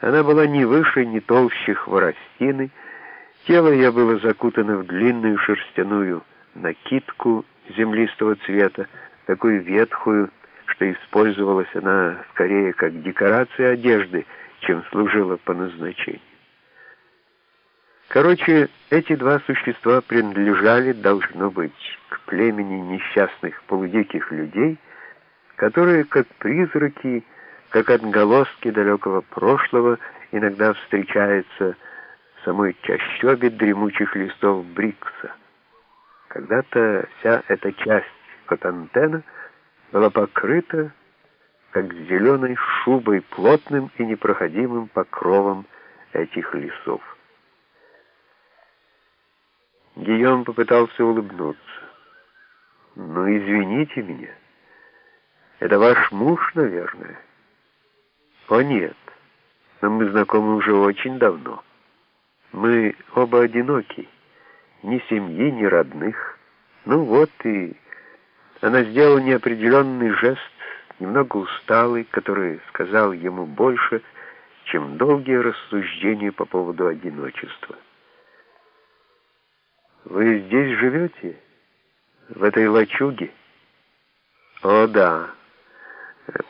Она была ни выше, ни толще хворостины, тело ее было закутано в длинную шерстяную накидку землистого цвета, такую ветхую, что использовалась она скорее как декорация одежды, чем служила по назначению. Короче, эти два существа принадлежали, должно быть, к племени несчастных полудиких людей, которые, как призраки, как отголоски далекого прошлого, иногда встречаются в самой чащобе дремучих листов Брикса. Когда-то вся эта часть Котантена была покрыта, как зеленой шубой, плотным и непроходимым покровом этих лесов. Гийом попытался улыбнуться. «Ну, извините меня. Это ваш муж, наверное?» «О, нет. Но мы знакомы уже очень давно. Мы оба одиноки. Ни семьи, ни родных. Ну вот и...» Она сделала неопределенный жест, немного усталый, который сказал ему больше, чем долгие рассуждения по поводу одиночества. Вы здесь живете? В этой лачуге? О, да.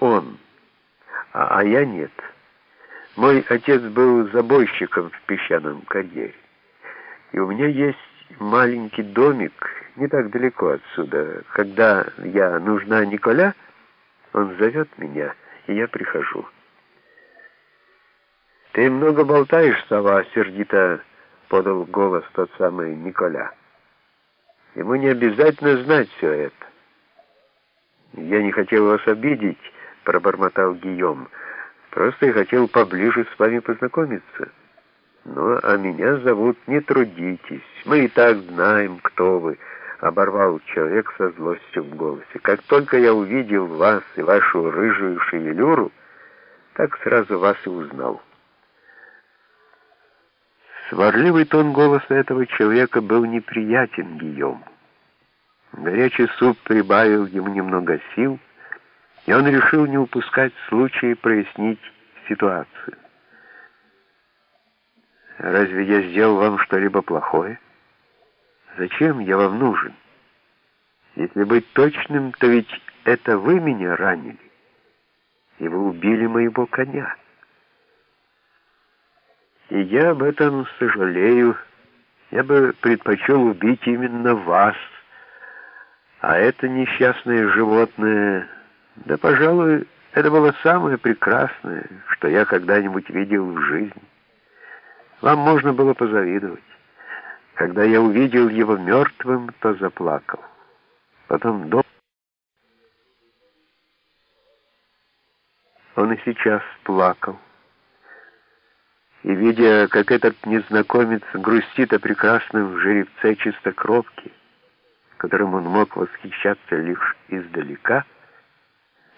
Он. А, а я нет. Мой отец был забойщиком в песчаном карьере. И у меня есть маленький домик не так далеко отсюда. Когда я нужна Николя, он зовет меня, и я прихожу. «Ты много болтаешь, сова», — сердито — подал голос тот самый Николя. «Ему не обязательно знать все это». «Я не хотел вас обидеть», — пробормотал Гийом. «Просто я хотел поближе с вами познакомиться. Ну, а меня зовут «Не трудитесь, мы и так знаем, кто вы», — оборвал человек со злостью в голосе. «Как только я увидел вас и вашу рыжую шевелюру, так сразу вас и узнал». Сварливый тон голоса этого человека был неприятен Гийому. Горячий суп прибавил ему немного сил, и он решил не упускать случая прояснить ситуацию. «Разве я сделал вам что-либо плохое? Зачем я вам нужен? Если быть точным, то ведь это вы меня ранили, и вы убили моего коня». И я об этом сожалею. Я бы предпочел убить именно вас. А это несчастное животное... Да, пожалуй, это было самое прекрасное, что я когда-нибудь видел в жизни. Вам можно было позавидовать. Когда я увидел его мертвым, то заплакал. Потом дом... Он и сейчас плакал и, видя, как этот незнакомец грустит о прекрасном жеребце чистокровки, которым он мог восхищаться лишь издалека,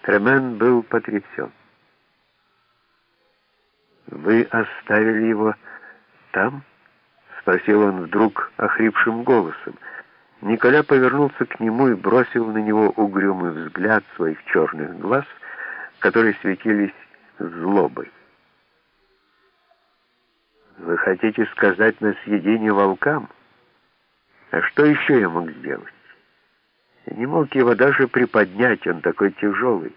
Тремен был потрясен. «Вы оставили его там?» — спросил он вдруг охрипшим голосом. Николя повернулся к нему и бросил на него угрюмый взгляд своих черных глаз, которые светились злобой. Вы хотите сказать на съедение волкам? А что еще я мог сделать? Не мог его даже приподнять, он такой тяжелый.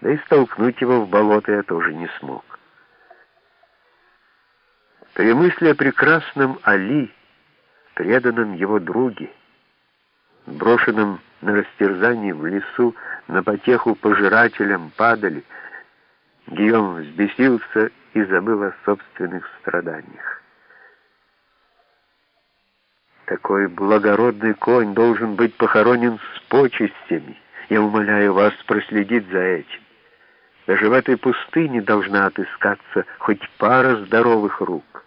Да и столкнуть его в болото я тоже не смог. При мысли о прекрасном Али, преданном его друге, брошенном на растерзание в лесу, на потеху пожирателям падали, Гийом взбесился и забыл о собственных страданиях. Такой благородный конь должен быть похоронен с почестями. Я умоляю вас проследить за этим. Даже в этой пустыне должна отыскаться хоть пара здоровых рук.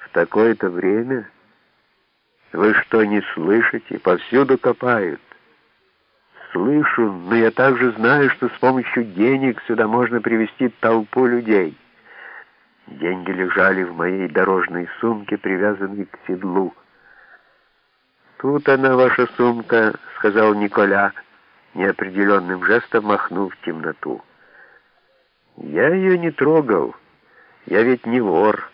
В такое-то время вы что, не слышите? Повсюду копают. Слышу, но я также знаю, что с помощью денег сюда можно привести толпу людей. Деньги лежали в моей дорожной сумке, привязанной к седлу. «Тут она, ваша сумка», — сказал Николя, неопределенным жестом махнув в темноту. Я ее не трогал. Я ведь не вор.